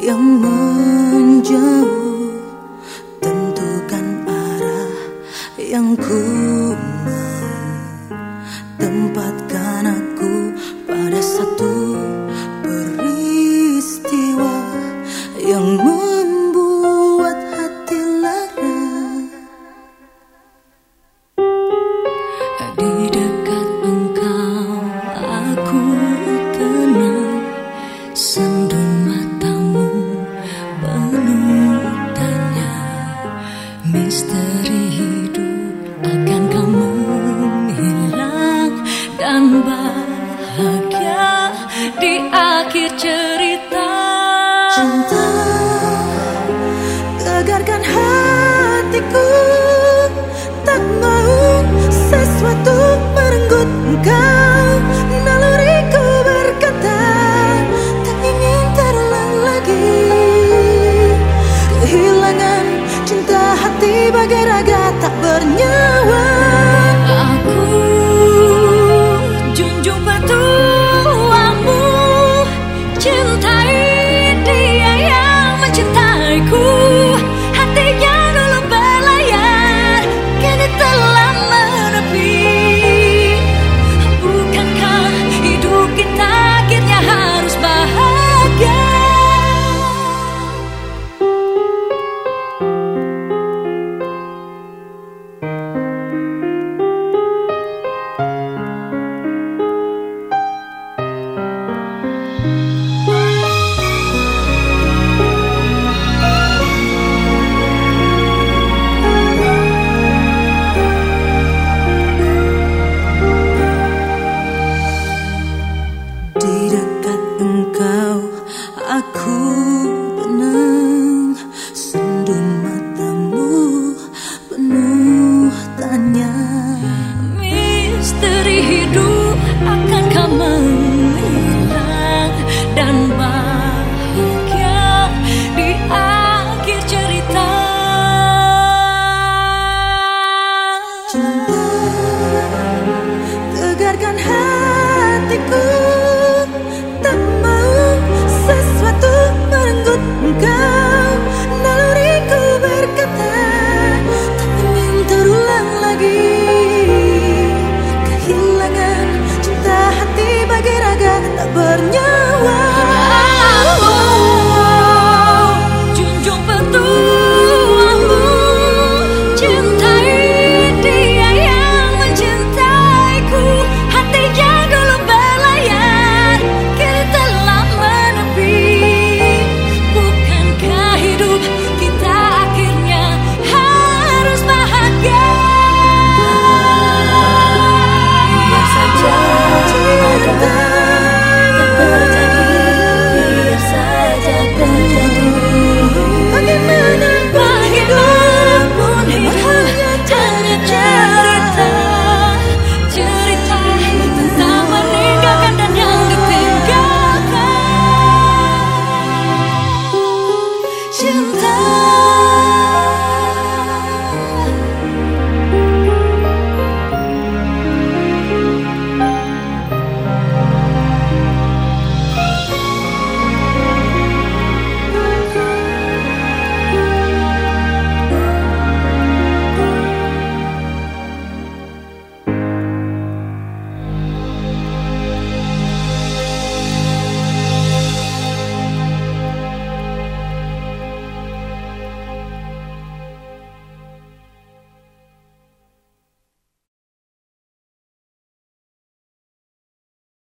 yang menjauh. Tentukan arah yang ku mau. Tempatkan aku dari hidup